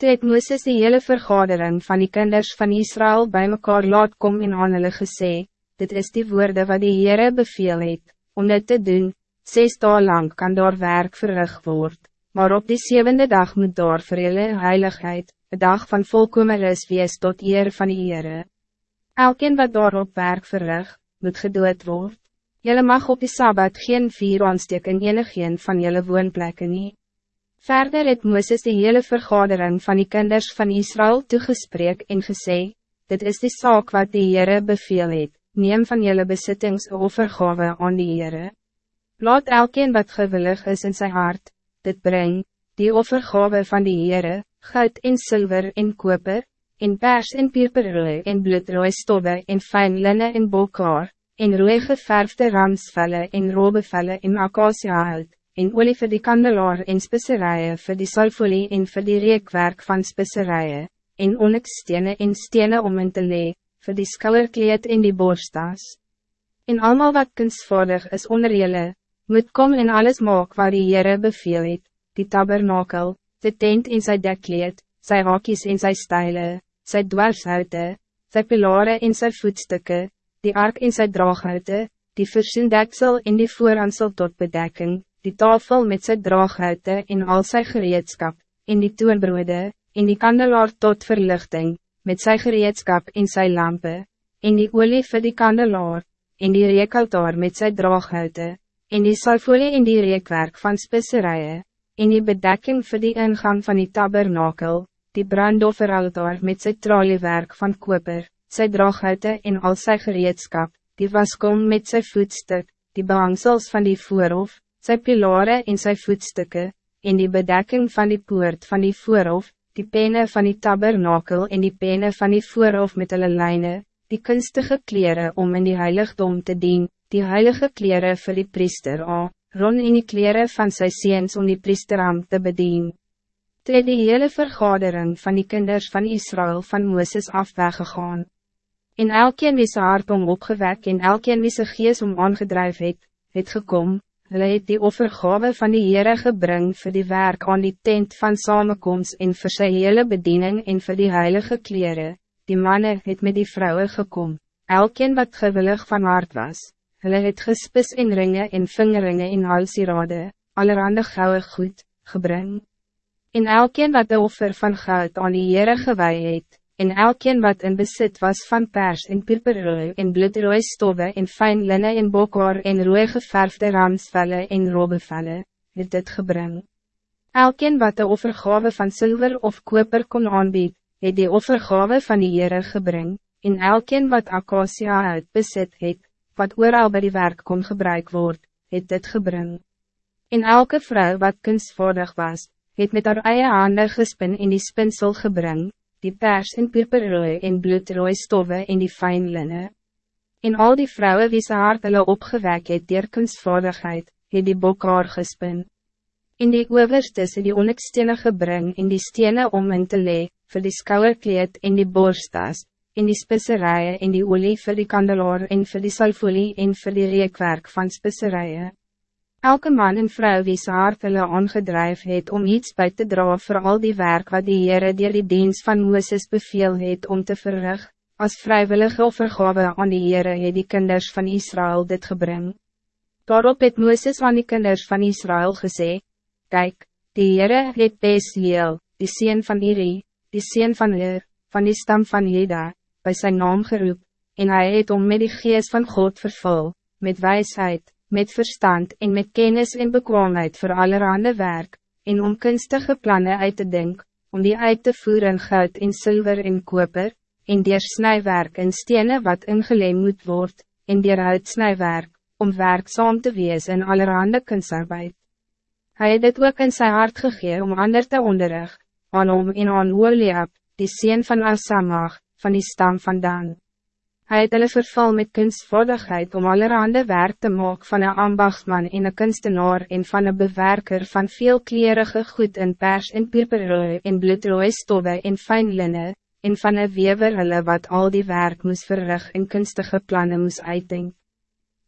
Toe het Mooses die hele vergadering van die kinders van Israël bij mekaar laat kom en aan hulle gesê, dit is die woorden wat die Heere beveel het, om dit te doen, zes dagen lang kan daar werk verrig word, maar op die zevende dag moet daar vir julle heiligheid, een dag van volkomen is wees tot eer van die Heere. Elkeen wat daarop werk verrig, moet gedood word. Jelle mag op die Sabbat geen vier aansteek in enig een van jelle woonplekken nie. Verder het Mooses de hele vergadering van die kinders van Israël toegesprek en gesê, dit is de zaak wat die Heere beveel het, neem van jullie besittings overgave aan die Heere. Laat elkeen wat gewillig is in zijn hart, dit breng, die overgave van die Heere, goud en zilver en koper, en pers en pierperrooi en bloedrooi stobbe en fijn linne en bokhaar, en rooi geverfde ramsvelle en robevelle en acacia hout, en olie vir die kandelaar en spisserijen vir die salfolie en vir die reekwerk van spisserijen, en onyxstene en stene om in te lee, vir die skouwerkleed en die borstas. En allemaal wat kunstvaardig is onder julle, moet kom en alles maak waar die Heere beveel het, die tabernakel, de tent en sy dekkleed, sy hakies en sy stijle, sy dwarshoute, sy pilare en sy voetstukken, die ark en sy draaghoute, die versoendeksel en die vooransel tot bedekking, die tafel met zijn draaghouten en al zijn gereedschap, en die toonbrode, en die kandelaar tot verlichting, met zijn gereedschap en zijn lampen, en die olie vir die kandelaar, en die reekaltaar met zijn draaghouten, en die salfolie en die reekwerk van spisserijen, en die bedekking voor die ingang van die tabernakel, die brandofferaltaar met zijn traliewerk van koper, zijn draaghouten en al zijn gereedschap, die waskom met zijn voetstuk, die behangsels van die voorhof, sy pilare en sy voetstukken, en die bedekking van die poort van die voorhof, die penne van die tabernakel en die penne van die voorhof met hulle lijnen, die kunstige kleren om in die heiligdom te dien, die heilige kleren voor die priester a, ron in die kleren van sy seens om die priesteram te bedien. Toe die hele vergadering van die kinders van Israël van Mooses af weggegaan. En elkeen wie sy hart om opgewek en elkeen wie sy gees om aangedrijf het, het gekom, Hulle het die offergave van die Heere gebring vir die werk aan die tent van samenkomst en vir sy hele bediening en vir die heilige kleren. Die mannen het met die vrouwen gekom, elkeen wat gewillig van hart was. Hulle het gespis en ringe en vingeringe en halsierade, allerhande gouden goed, gebring. En elkeen wat de offer van goud aan die Heere gewaai het, en elkeen wat in bezit was van pers en purperrooi en bloedrooi stoffe en fijn linne en bokhaar en rooi geverfde ramsvelle en robevelle, het dit gebring. Elkeen wat de offergave van zilver of koper kon aanbied, het die offergave van die Heere gebring, en elkeen wat acacia uit bezit het, wat ooral by die werk kon gebruik word, het dit gebring. En elke vrouw wat kunstvaardig was, het met haar eie hande gespin in die spinsel gebring, die pers en purperrooi en bloedrooi stoffe en die fijn linne. En al die vrouwen wie sy hart hulle opgewek het dier kunstvaardigheid, het die bokhaar gespin. En die overstes het die onyxstene gebring en die stenen om in te lee, vir die skouwerkleed en die borstas, en die spisserijen en die olie vir die kandelaar en vir die salfolie en vir die reekwerk van spisserijen. Elke man en vrouw wie sy hart hulle aangedrijf het om iets bij te dra voor al die werk wat die Heere dier die dienst van Mooses beveel het om te verrig, als vrijwillige offergave aan die Heere het die kinders van Israël dit gebring. Daarop het Mooses aan die kinders van Israël gesê, Kijk, die Heere het Besliel, die sien van Iri, die sien van Leer, van die stam van Jeda, bij zijn naam geroep, en hij het om met die geest van God vervul, met wijsheid, met verstand en met kennis en bekwaamheid voor allerhande werk, en om kunstige plannen uit te denken, om die uit te voeren goud en zilver en koper, en dier snijwerk en stenen wat ingeleem moet worden, en dier uitsnijwerk, om werkzaam te wees in allerhande kunstarbeid. Hij het dit ook in zijn hart gegeven om ander te onderrig, aan om en aan Oliab, die sien van Asamach, van die stam van Dan. Hij het hulle verval met kunstvaardigheid om allerhande werk te maken van een ambachtsman en een kunstenaar en van een bewerker van veel kleurige goed in pers en purperrooi en bloedrooi stoffe en fijn linne, en van een wever hulle wat al die werk moest verrig en kunstige plannen moest uitdenken.